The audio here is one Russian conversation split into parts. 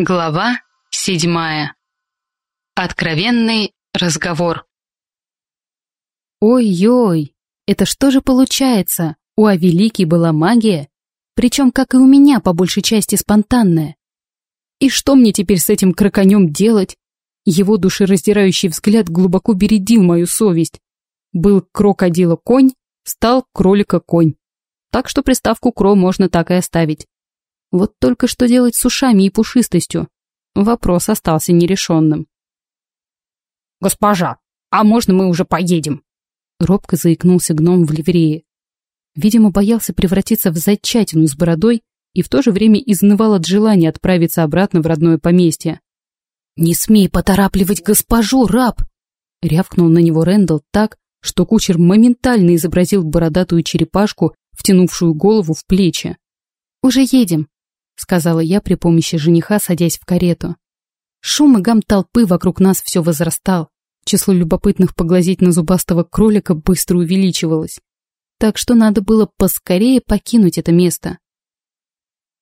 Глава седьмая. Откровенный разговор. Ой-ой, это что же получается? У Авелики была магия, причем, как и у меня, по большей части спонтанная. И что мне теперь с этим кроконем делать? Его душераздирающий взгляд глубоко бередил мою совесть. Был крокодила конь, стал кролика конь. Так что приставку кро можно так и оставить. Вот только что делать с ушами и пушистостью? Вопрос остался нерешенным. «Госпожа, а можно мы уже поедем?» Робко заикнулся гном в ливрее. Видимо, боялся превратиться в зайчатину с бородой и в то же время изнывал от желания отправиться обратно в родное поместье. «Не смей поторапливать госпожу, раб!» Рявкнул на него Рэндалл так, что кучер моментально изобразил бородатую черепашку, втянувшую голову в плечи. «Уже едем», сказала я при помощи жениха, садясь в карету. Шум и гам толпы вокруг нас все возрастал. Число любопытных поглазеть на зубастого кролика быстро увеличивалось. Так что надо было поскорее покинуть это место.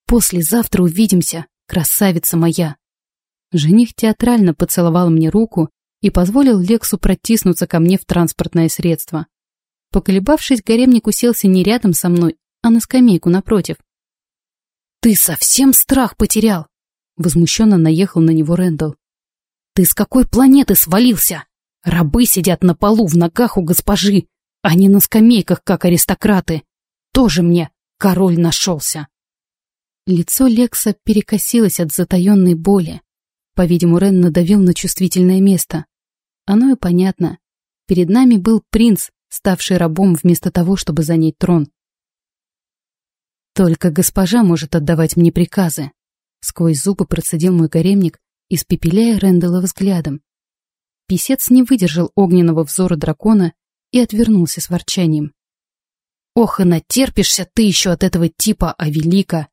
«Послезавтра увидимся, красавица моя!» Жених театрально поцеловал мне руку и позволил Лексу протиснуться ко мне в транспортное средство. Поколебавшись, гаремник уселся не рядом со мной, а на скамейку напротив. «Ты совсем страх потерял?» Возмущенно наехал на него Рэндалл. «Ты с какой планеты свалился? Рабы сидят на полу в ногах у госпожи, а не на скамейках, как аристократы. Тоже мне король нашелся». Лицо Лекса перекосилось от затаенной боли. По-видимому, Рен надавил на чувствительное место. Оно и понятно. Перед нами был принц, ставший рабом вместо того, чтобы занять трон. Только госпожа может отдавать мне приказы. Сквозь зубы процедил мой гаремник, испепеляя Рэндала взглядом. Писец не выдержал огненного взора дракона и отвернулся с ворчанием. «Ох, и натерпишься ты еще от этого типа, а велика!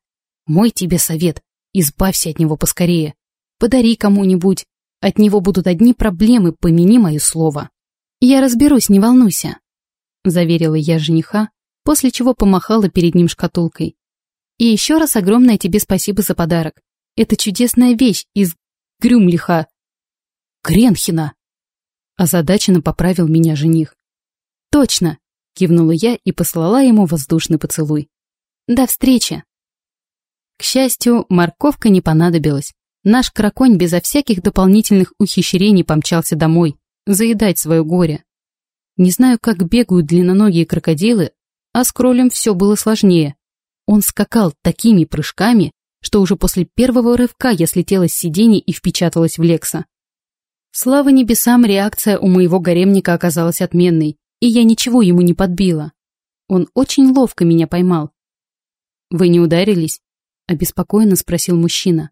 Мой тебе совет, избавься от него поскорее. Подари кому-нибудь, от него будут одни проблемы, помяни мое слово». «Я разберусь, не волнуйся», — заверила я жениха, после чего помахала перед ним шкатулкой. «И еще раз огромное тебе спасибо за подарок. Это чудесная вещь из Грюмлиха. Кренхина!» Озадаченно поправил меня жених. «Точно!» — кивнула я и послала ему воздушный поцелуй. «До встречи!» К счастью, морковка не понадобилась. Наш краконь безо всяких дополнительных ухищрений помчался домой, заедать свое горе. Не знаю, как бегают длинноногие крокодилы, а с кролем все было сложнее. Он скакал такими прыжками, что уже после первого рывка я слетела с сидений и впечаталась в Лекса. Слава небесам, реакция у моего гаремника оказалась отменной, и я ничего ему не подбила. Он очень ловко меня поймал. «Вы не ударились?» — обеспокоенно спросил мужчина.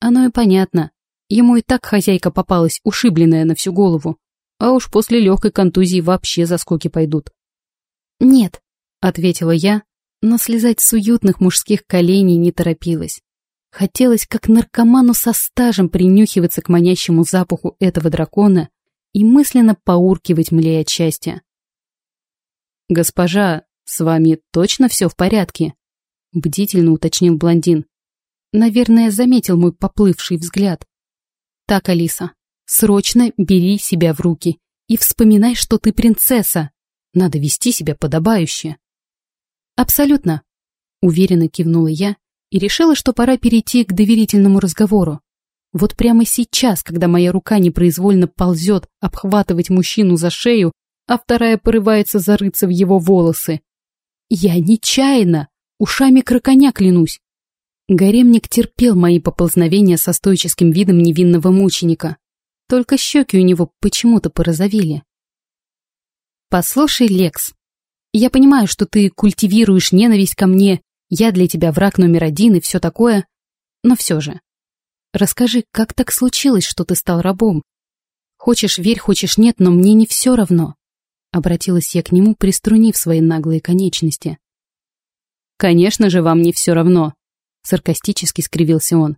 Оно и понятно. Ему и так хозяйка попалась, ушибленная на всю голову. А уж после легкой контузии вообще заскоки пойдут. «Нет», — ответила я, но слезать с уютных мужских коленей не торопилась. Хотелось, как наркоману со стажем, принюхиваться к манящему запаху этого дракона и мысленно поуркивать млея от счастья. «Госпожа, с вами точно все в порядке?» — бдительно уточнил блондин. Наверное, заметил мой поплывший взгляд. «Так, Алиса, срочно бери себя в руки и вспоминай, что ты принцесса. Надо вести себя подобающе». «Абсолютно», — уверенно кивнула я и решила, что пора перейти к доверительному разговору. Вот прямо сейчас, когда моя рука непроизвольно ползет обхватывать мужчину за шею, а вторая порывается зарыться в его волосы. Я нечаянно, ушами кроконя клянусь. Гаремник терпел мои поползновения со стоическим видом невинного мученика. Только щеки у него почему-то порозовели. «Послушай, Лекс, я понимаю, что ты культивируешь ненависть ко мне, я для тебя враг номер один и все такое, но все же. Расскажи, как так случилось, что ты стал рабом? Хочешь верь, хочешь нет, но мне не все равно. Обратилась я к нему, приструнив свои наглые конечности. Конечно же, вам не все равно. Саркастически скривился он.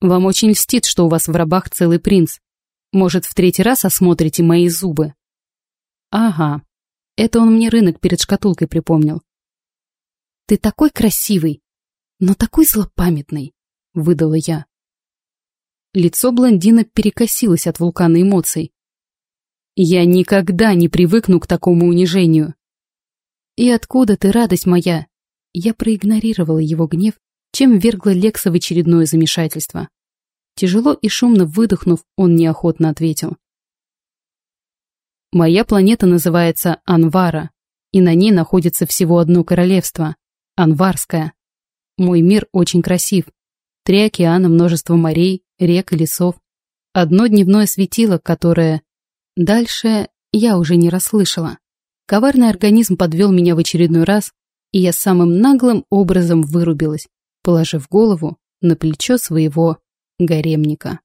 Вам очень льстит, что у вас в рабах целый принц. Может, в третий раз осмотрите мои зубы? Ага, это он мне рынок перед шкатулкой припомнил. «Ты такой красивый, но такой злопамятный», — выдала я. Лицо блондина перекосилось от вулкана эмоций. «Я никогда не привыкну к такому унижению». «И откуда ты, радость моя?» Я проигнорировала его гнев, чем вергла Лекса в очередное замешательство. Тяжело и шумно выдохнув, он неохотно ответил. «Моя планета называется Анвара, и на ней находится всего одно королевство — Анварское. Мой мир очень красив. Три океана, множество морей, рек и лесов. Одно дневное светило, которое... Дальше я уже не расслышала. Коварный организм подвел меня в очередной раз, и я самым наглым образом вырубилась, положив голову на плечо своего гаремника.